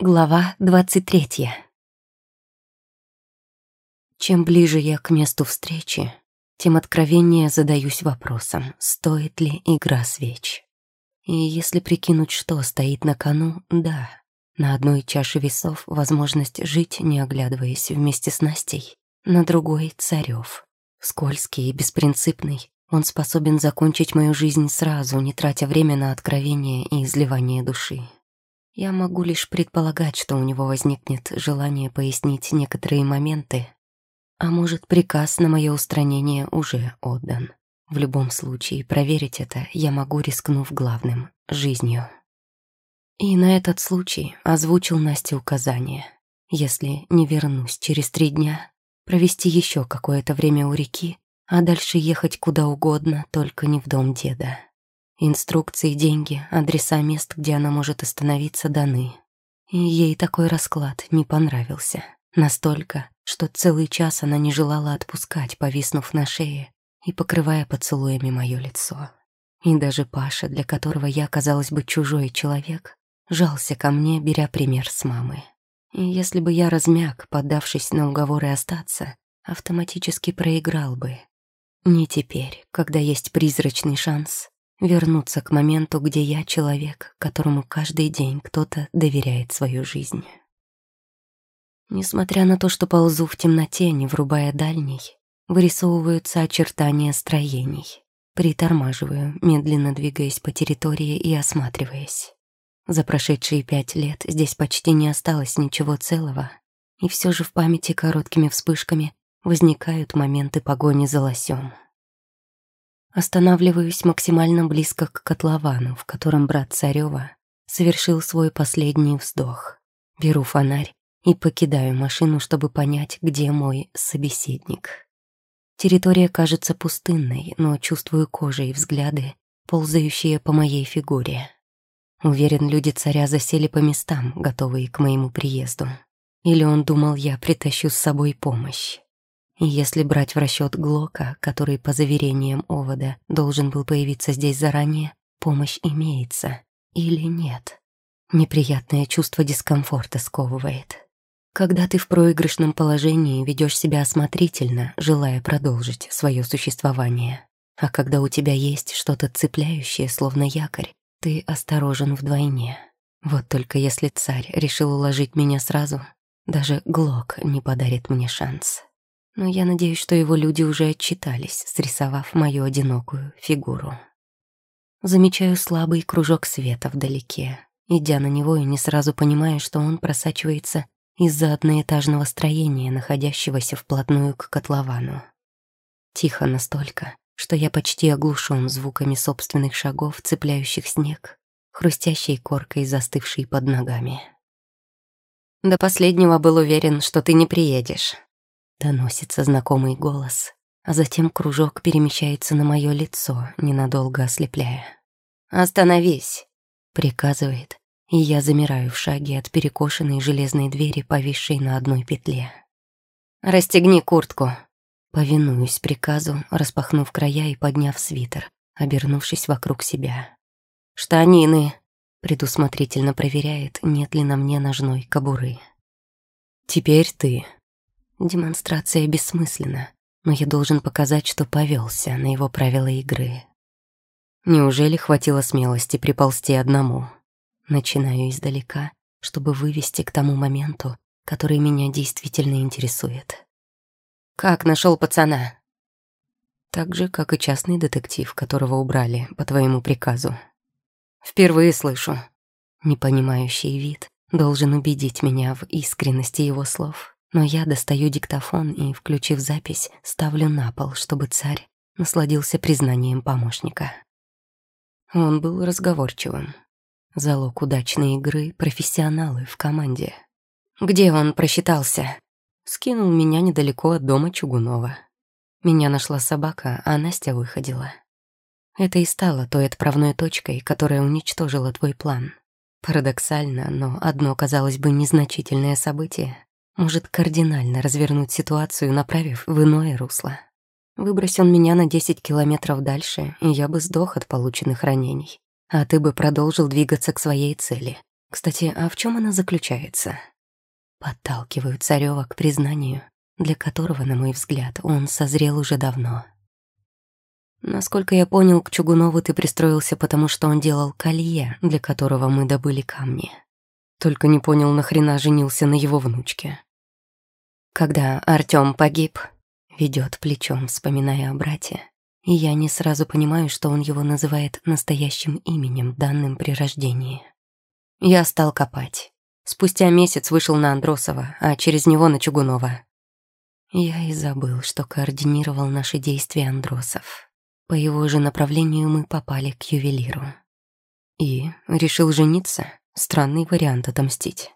Глава двадцать третья. Чем ближе я к месту встречи, тем откровеннее задаюсь вопросом, стоит ли игра свеч. И если прикинуть, что стоит на кону, да, на одной чаше весов возможность жить, не оглядываясь вместе с Настей, на другой — Царёв. Скользкий и беспринципный, он способен закончить мою жизнь сразу, не тратя время на откровение и изливание души. Я могу лишь предполагать, что у него возникнет желание пояснить некоторые моменты, а может, приказ на мое устранение уже отдан. В любом случае, проверить это я могу, рискнув главным — жизнью. И на этот случай озвучил Насте указание. Если не вернусь через три дня, провести еще какое-то время у реки, а дальше ехать куда угодно, только не в дом деда. Инструкции, деньги, адреса мест, где она может остановиться, даны. И ей такой расклад не понравился. Настолько, что целый час она не желала отпускать, повиснув на шее и покрывая поцелуями мое лицо. И даже Паша, для которого я, казалось бы, чужой человек, жался ко мне, беря пример с мамы. И если бы я размяк, поддавшись на уговоры остаться, автоматически проиграл бы. Не теперь, когда есть призрачный шанс вернуться к моменту, где я человек, которому каждый день кто-то доверяет свою жизнь. Несмотря на то, что ползу в темноте, не врубая дальний, вырисовываются очертания строений. Притормаживаю, медленно двигаясь по территории и осматриваясь. За прошедшие пять лет здесь почти не осталось ничего целого, и все же в памяти короткими вспышками возникают моменты погони за лосем. Останавливаюсь максимально близко к котловану, в котором брат Царева совершил свой последний вздох. Беру фонарь и покидаю машину, чтобы понять, где мой собеседник. Территория кажется пустынной, но чувствую кожей взгляды, ползающие по моей фигуре. Уверен, люди царя засели по местам, готовые к моему приезду. Или он думал, я притащу с собой помощь. Если брать в расчет Глока, который, по заверениям Овода, должен был появиться здесь заранее, помощь имеется. Или нет? Неприятное чувство дискомфорта сковывает. Когда ты в проигрышном положении ведешь себя осмотрительно, желая продолжить свое существование. А когда у тебя есть что-то цепляющее, словно якорь, ты осторожен вдвойне. Вот только если царь решил уложить меня сразу, даже Глок не подарит мне шанс но я надеюсь, что его люди уже отчитались, срисовав мою одинокую фигуру. Замечаю слабый кружок света вдалеке, идя на него и не сразу понимаю, что он просачивается из-за одноэтажного строения, находящегося вплотную к котловану. Тихо настолько, что я почти оглушен звуками собственных шагов, цепляющих снег, хрустящей коркой, застывшей под ногами. До последнего был уверен, что ты не приедешь. Доносится знакомый голос, а затем кружок перемещается на мое лицо, ненадолго ослепляя. «Остановись!» — приказывает, и я замираю в шаге от перекошенной железной двери, повисшей на одной петле. «Расстегни куртку!» Повинуюсь приказу, распахнув края и подняв свитер, обернувшись вокруг себя. «Штанины!» предусмотрительно проверяет, нет ли на мне ножной кобуры. «Теперь ты», Демонстрация бессмысленна, но я должен показать, что повелся на его правила игры. Неужели хватило смелости приползти одному? Начинаю издалека, чтобы вывести к тому моменту, который меня действительно интересует. «Как нашел пацана?» Так же, как и частный детектив, которого убрали по твоему приказу. Впервые слышу. Непонимающий вид должен убедить меня в искренности его слов. Но я достаю диктофон и, включив запись, ставлю на пол, чтобы царь насладился признанием помощника. Он был разговорчивым. Залог удачной игры — профессионалы в команде. Где он просчитался? Скинул меня недалеко от дома Чугунова. Меня нашла собака, а Настя выходила. Это и стало той отправной точкой, которая уничтожила твой план. Парадоксально, но одно, казалось бы, незначительное событие может кардинально развернуть ситуацию, направив в иное русло. Выбрось он меня на 10 километров дальше, и я бы сдох от полученных ранений. А ты бы продолжил двигаться к своей цели. Кстати, а в чем она заключается? Подталкиваю Царёва к признанию, для которого, на мой взгляд, он созрел уже давно. Насколько я понял, к Чугунову ты пристроился, потому что он делал колье, для которого мы добыли камни. Только не понял, нахрена женился на его внучке. Когда Артём погиб, ведет плечом, вспоминая о брате, и я не сразу понимаю, что он его называет настоящим именем, данным при рождении. Я стал копать. Спустя месяц вышел на Андросова, а через него на Чугунова. Я и забыл, что координировал наши действия Андросов. По его же направлению мы попали к ювелиру. И решил жениться. Странный вариант отомстить.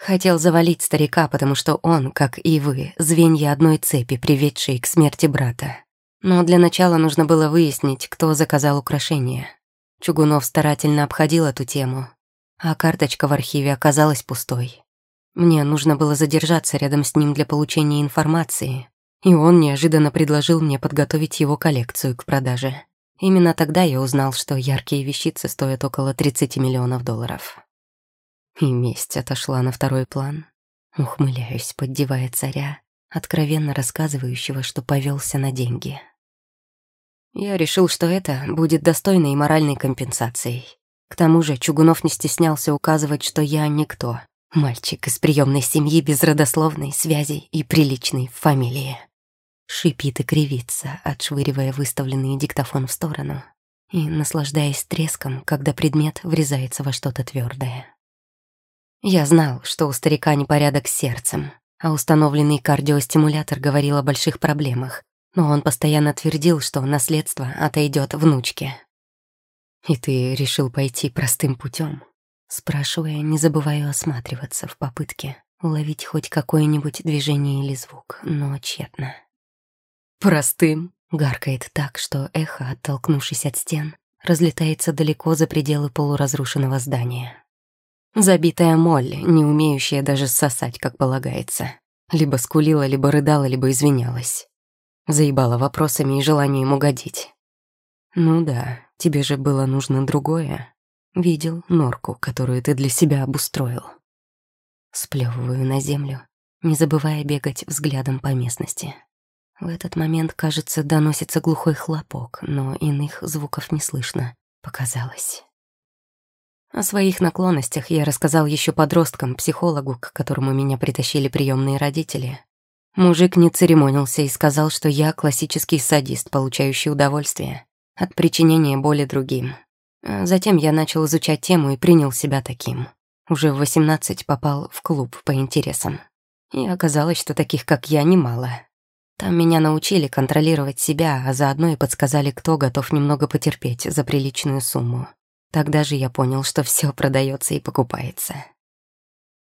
Хотел завалить старика, потому что он, как и вы, звенья одной цепи, приведшие к смерти брата. Но для начала нужно было выяснить, кто заказал украшение. Чугунов старательно обходил эту тему, а карточка в архиве оказалась пустой. Мне нужно было задержаться рядом с ним для получения информации, и он неожиданно предложил мне подготовить его коллекцию к продаже. Именно тогда я узнал, что яркие вещицы стоят около 30 миллионов долларов. И месть отошла на второй план. Ухмыляюсь, поддевая царя, откровенно рассказывающего, что повелся на деньги. Я решил, что это будет достойной моральной компенсацией. К тому же Чугунов не стеснялся указывать, что я никто. Мальчик из приемной семьи без родословной связи и приличной фамилии. Шипит и кривится, отшвыривая выставленный диктофон в сторону и наслаждаясь треском, когда предмет врезается во что-то твердое. Я знал, что у старика непорядок с сердцем, а установленный кардиостимулятор говорил о больших проблемах, но он постоянно твердил, что наследство отойдет внучке. «И ты решил пойти простым путем? Спрашивая, не забываю осматриваться в попытке уловить хоть какое-нибудь движение или звук, но тщетно. «Простым?» — гаркает так, что эхо, оттолкнувшись от стен, разлетается далеко за пределы полуразрушенного здания. Забитая моль, не умеющая даже сосать, как полагается. Либо скулила, либо рыдала, либо извинялась. Заебала вопросами и желанием угодить. «Ну да, тебе же было нужно другое. Видел норку, которую ты для себя обустроил». Сплёвываю на землю, не забывая бегать взглядом по местности. В этот момент, кажется, доносится глухой хлопок, но иных звуков не слышно. Показалось. О своих наклонностях я рассказал еще подросткам, психологу, к которому меня притащили приемные родители, Мужик не церемонился и сказал, что я классический садист, получающий удовольствие от причинения боли другим. А затем я начал изучать тему и принял себя таким. Уже в 18 попал в клуб по интересам. И оказалось, что таких, как я, немало. Там меня научили контролировать себя, а заодно и подсказали, кто готов немного потерпеть за приличную сумму. Тогда же я понял, что все продается и покупается.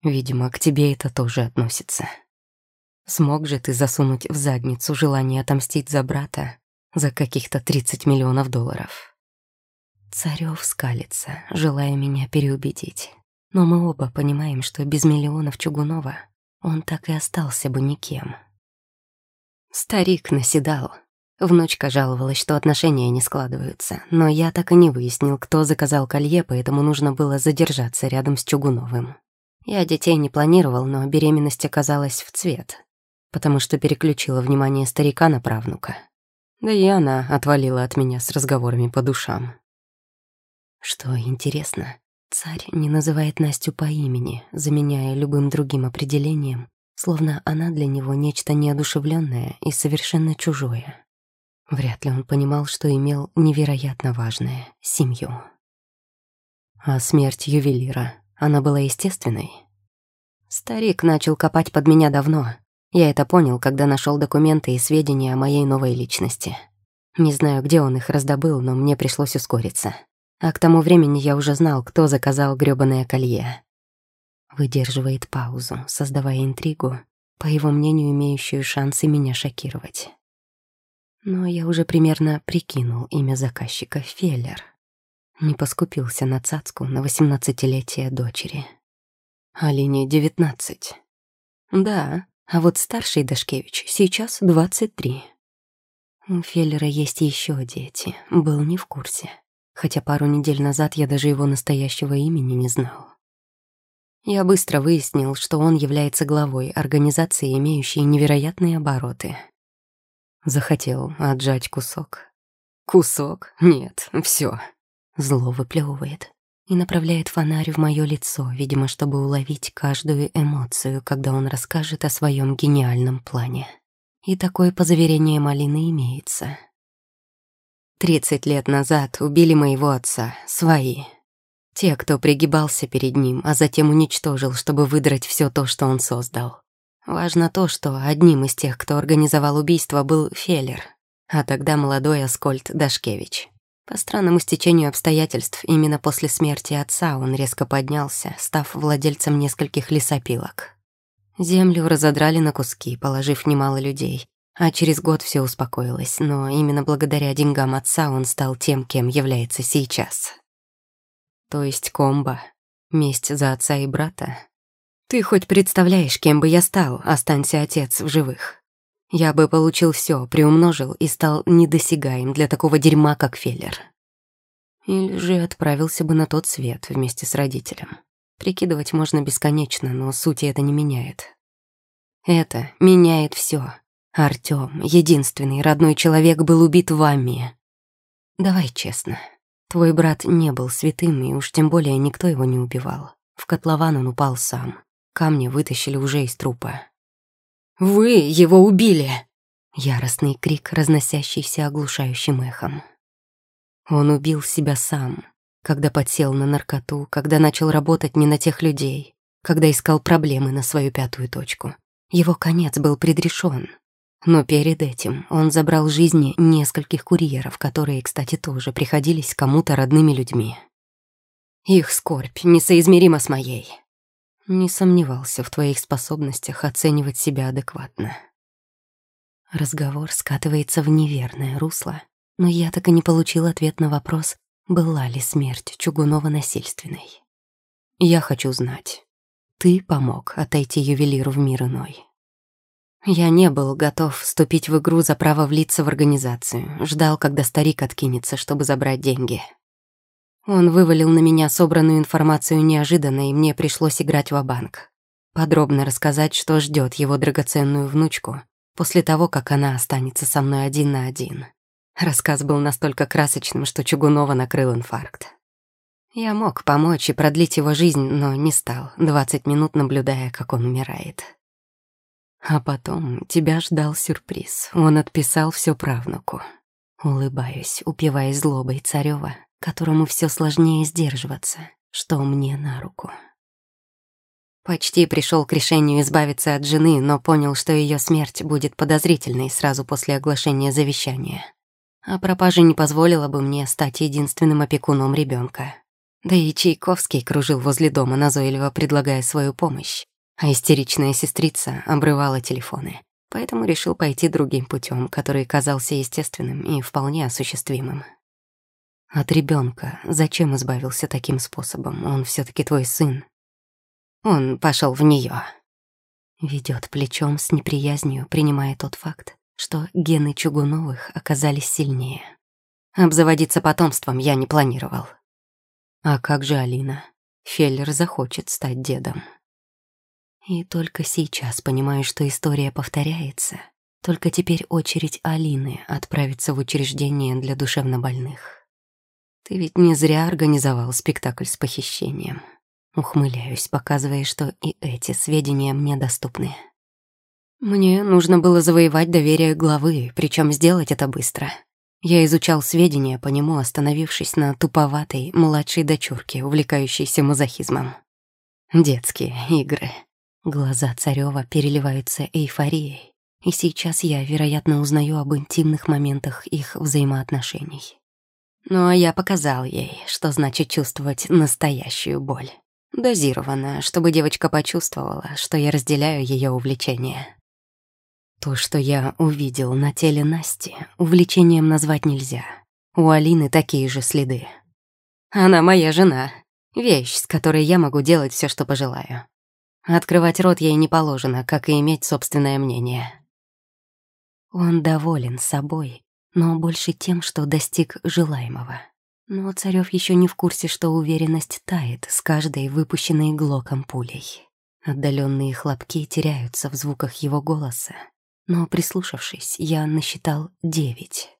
Видимо, к тебе это тоже относится. Смог же ты засунуть в задницу желание отомстить за брата за каких-то 30 миллионов долларов? Царёв скалится, желая меня переубедить. Но мы оба понимаем, что без миллионов Чугунова он так и остался бы никем. Старик наседал. Внучка жаловалась, что отношения не складываются, но я так и не выяснил, кто заказал колье, поэтому нужно было задержаться рядом с Чугуновым. Я детей не планировал, но беременность оказалась в цвет, потому что переключила внимание старика на правнука. Да и она отвалила от меня с разговорами по душам. Что интересно, царь не называет Настю по имени, заменяя любым другим определением, словно она для него нечто неодушевленное и совершенно чужое. Вряд ли он понимал, что имел невероятно важное — семью. А смерть ювелира, она была естественной? Старик начал копать под меня давно, я это понял, когда нашел документы и сведения о моей новой личности. Не знаю, где он их раздобыл, но мне пришлось ускориться. А к тому времени я уже знал, кто заказал грёбаное колье. Выдерживает паузу, создавая интригу, по его мнению, имеющую шансы меня шокировать. Но я уже примерно прикинул имя заказчика Феллер. Не поскупился на цацку на восемнадцатилетие дочери. Алине девятнадцать. Да, а вот старший Дашкевич сейчас 23. У Феллера есть еще дети, был не в курсе. Хотя пару недель назад я даже его настоящего имени не знал. Я быстро выяснил, что он является главой организации, имеющей невероятные обороты. Захотел отжать кусок. Кусок? Нет, все. Зло выплевывает и направляет фонарь в мое лицо, видимо, чтобы уловить каждую эмоцию, когда он расскажет о своем гениальном плане. И такое, по заверениям Малины, имеется. Тридцать лет назад убили моего отца, свои. Те, кто пригибался перед ним, а затем уничтожил, чтобы выдрать все то, что он создал. Важно то, что одним из тех, кто организовал убийство, был Феллер, а тогда молодой Аскольд Дашкевич. По странному стечению обстоятельств, именно после смерти отца он резко поднялся, став владельцем нескольких лесопилок. Землю разодрали на куски, положив немало людей, а через год все успокоилось, но именно благодаря деньгам отца он стал тем, кем является сейчас. То есть комбо, месть за отца и брата. Ты хоть представляешь, кем бы я стал, останься отец в живых. Я бы получил все, приумножил и стал недосягаем для такого дерьма, как Феллер. Или же отправился бы на тот свет вместе с родителем. Прикидывать можно бесконечно, но сути это не меняет. Это меняет все. Артём, единственный родной человек, был убит вами. Давай честно. Твой брат не был святым, и уж тем более никто его не убивал. В котлован он упал сам. Камни вытащили уже из трупа. «Вы его убили!» Яростный крик, разносящийся оглушающим эхом. Он убил себя сам, когда подсел на наркоту, когда начал работать не на тех людей, когда искал проблемы на свою пятую точку. Его конец был предрешен. Но перед этим он забрал жизни нескольких курьеров, которые, кстати, тоже приходились кому-то родными людьми. Их скорбь несоизмерима с моей. Не сомневался в твоих способностях оценивать себя адекватно. Разговор скатывается в неверное русло, но я так и не получил ответ на вопрос, была ли смерть Чугунова насильственной. Я хочу знать. Ты помог отойти ювелиру в мир иной. Я не был готов вступить в игру за право влиться в организацию, ждал, когда старик откинется, чтобы забрать деньги. Он вывалил на меня собранную информацию неожиданно, и мне пришлось играть в банк Подробно рассказать, что ждет его драгоценную внучку после того, как она останется со мной один на один. Рассказ был настолько красочным, что Чугунова накрыл инфаркт. Я мог помочь и продлить его жизнь, но не стал, двадцать минут наблюдая, как он умирает. А потом тебя ждал сюрприз. Он отписал все правнуку. Улыбаюсь, упиваясь злобой Царева, которому все сложнее сдерживаться, что мне на руку. Почти пришел к решению избавиться от жены, но понял, что ее смерть будет подозрительной сразу после оглашения завещания. А пропажа не позволила бы мне стать единственным опекуном ребенка. Да и Чайковский кружил возле дома, назойливо предлагая свою помощь, а истеричная сестрица обрывала телефоны. Поэтому решил пойти другим путем, который казался естественным и вполне осуществимым. От ребенка зачем избавился таким способом? Он все таки твой сын. Он пошел в нее. Ведет плечом с неприязнью, принимая тот факт, что гены Чугуновых оказались сильнее. Обзаводиться потомством я не планировал. А как же Алина? Феллер захочет стать дедом. И только сейчас понимаю, что история повторяется. Только теперь очередь Алины отправиться в учреждение для душевнобольных. Ты ведь не зря организовал спектакль с похищением. Ухмыляюсь, показывая, что и эти сведения мне доступны. Мне нужно было завоевать доверие главы, причем сделать это быстро. Я изучал сведения по нему, остановившись на туповатой младшей дочурке, увлекающейся мазохизмом. Детские игры. Глаза Царева переливаются эйфорией, и сейчас я, вероятно, узнаю об интимных моментах их взаимоотношений. А я показал ей, что значит чувствовать настоящую боль. Дозированно, чтобы девочка почувствовала, что я разделяю ее увлечение. То, что я увидел на теле Насти, увлечением назвать нельзя. У Алины такие же следы. Она моя жена. Вещь, с которой я могу делать все, что пожелаю. Открывать рот ей не положено, как и иметь собственное мнение. Он доволен собой но больше тем, что достиг желаемого. Но Царёв еще не в курсе, что уверенность тает с каждой выпущенной глоком пулей. Отдаленные хлопки теряются в звуках его голоса, но, прислушавшись, я насчитал девять.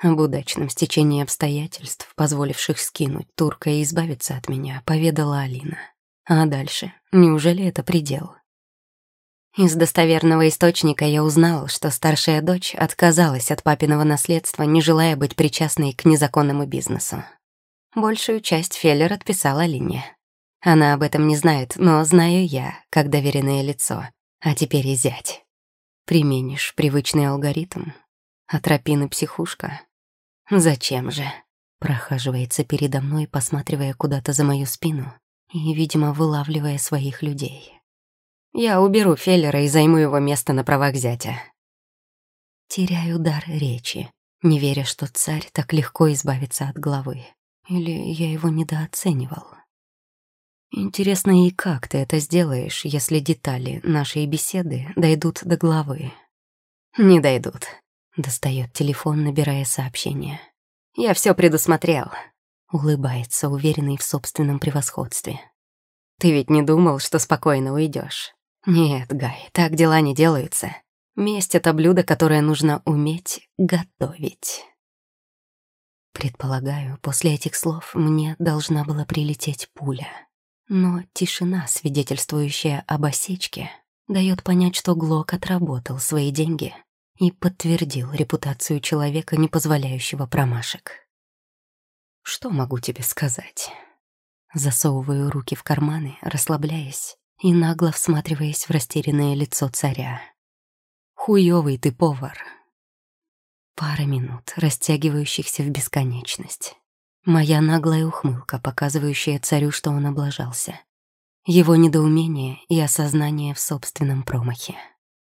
Об удачном стечении обстоятельств, позволивших скинуть турка и избавиться от меня, поведала Алина. А дальше? Неужели это предел? Из достоверного источника я узнал, что старшая дочь отказалась от папиного наследства, не желая быть причастной к незаконному бизнесу. Большую часть Феллер отписала Алине. Она об этом не знает, но знаю я, как доверенное лицо. А теперь и зять. Применишь привычный алгоритм. Атропин психушка. Зачем же? Прохаживается передо мной, посматривая куда-то за мою спину и, видимо, вылавливая своих людей. Я уберу Феллера и займу его место на правах зятя. Теряю дар речи, не веря, что царь так легко избавится от главы. Или я его недооценивал. Интересно, и как ты это сделаешь, если детали нашей беседы дойдут до главы? Не дойдут. Достает телефон, набирая сообщение. Я все предусмотрел. Улыбается, уверенный в собственном превосходстве. Ты ведь не думал, что спокойно уйдешь? Нет, Гай, так дела не делаются. Месть — это блюдо, которое нужно уметь готовить. Предполагаю, после этих слов мне должна была прилететь пуля. Но тишина, свидетельствующая об осечке, дает понять, что Глок отработал свои деньги и подтвердил репутацию человека, не позволяющего промашек. Что могу тебе сказать? Засовываю руки в карманы, расслабляясь и нагло всматриваясь в растерянное лицо царя. «Хуёвый ты повар!» Пара минут, растягивающихся в бесконечность. Моя наглая ухмылка, показывающая царю, что он облажался. Его недоумение и осознание в собственном промахе.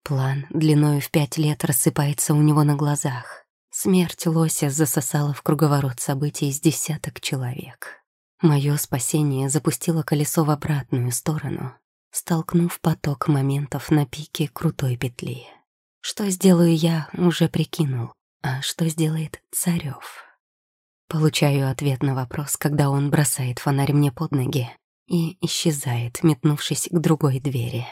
План длиною в пять лет рассыпается у него на глазах. Смерть лося засосала в круговорот событий с десяток человек. Мое спасение запустило колесо в обратную сторону, столкнув поток моментов на пике крутой петли. Что сделаю я, уже прикинул, а что сделает Царёв? Получаю ответ на вопрос, когда он бросает фонарь мне под ноги и исчезает, метнувшись к другой двери.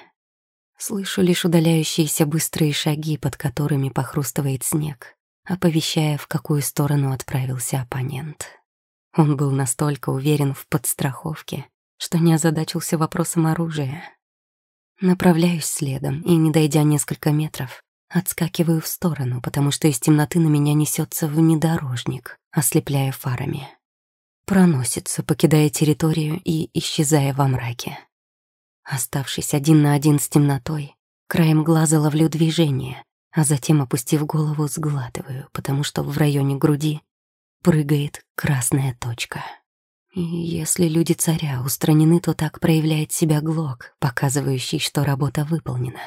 Слышу лишь удаляющиеся быстрые шаги, под которыми похрустывает снег, оповещая, в какую сторону отправился оппонент. Он был настолько уверен в подстраховке, что не озадачился вопросом оружия. Направляюсь следом и, не дойдя несколько метров, отскакиваю в сторону, потому что из темноты на меня несется внедорожник, ослепляя фарами. Проносится, покидая территорию и исчезая во мраке. Оставшись один на один с темнотой, краем глаза ловлю движение, а затем, опустив голову, сглатываю, потому что в районе груди прыгает красная точка. Если люди царя устранены, то так проявляет себя Глок, показывающий, что работа выполнена.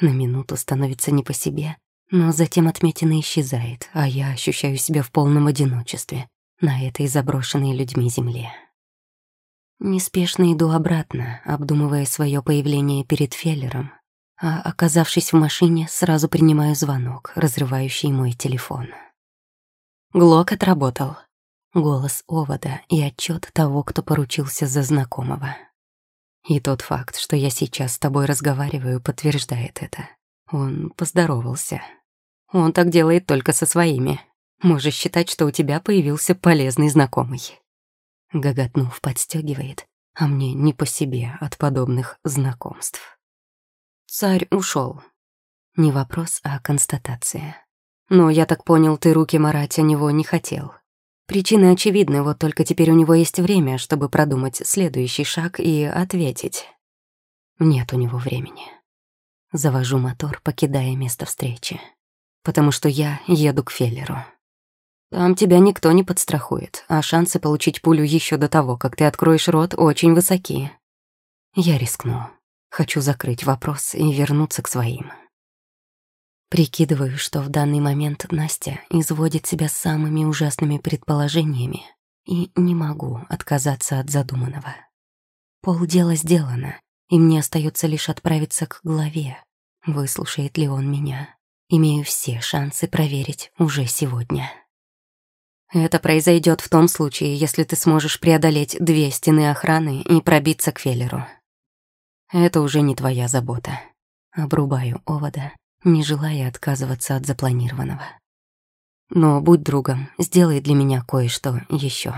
На минуту становится не по себе, но затем отметина исчезает, а я ощущаю себя в полном одиночестве на этой заброшенной людьми земле. Неспешно иду обратно, обдумывая свое появление перед Феллером, а, оказавшись в машине, сразу принимаю звонок, разрывающий мой телефон. Глок отработал. Голос овода и отчет того, кто поручился за знакомого. И тот факт, что я сейчас с тобой разговариваю, подтверждает это. Он поздоровался. Он так делает только со своими. Можешь считать, что у тебя появился полезный знакомый. Гоготнув, подстегивает, а мне не по себе от подобных знакомств. Царь ушел. Не вопрос, а констатация. Но я так понял, ты руки марать о него не хотел. Причины очевидны, вот только теперь у него есть время, чтобы продумать следующий шаг и ответить. Нет у него времени. Завожу мотор, покидая место встречи. Потому что я еду к Феллеру. Там тебя никто не подстрахует, а шансы получить пулю еще до того, как ты откроешь рот, очень высоки. Я рискну. Хочу закрыть вопрос и вернуться к своим. Прикидываю, что в данный момент Настя изводит себя самыми ужасными предположениями и не могу отказаться от задуманного. Полдела сделано, и мне остается лишь отправиться к главе. Выслушает ли он меня? Имею все шансы проверить уже сегодня. Это произойдет в том случае, если ты сможешь преодолеть две стены охраны и пробиться к Феллеру. Это уже не твоя забота. Обрубаю овода, не желая отказываться от запланированного. Но будь другом, сделай для меня кое-что еще.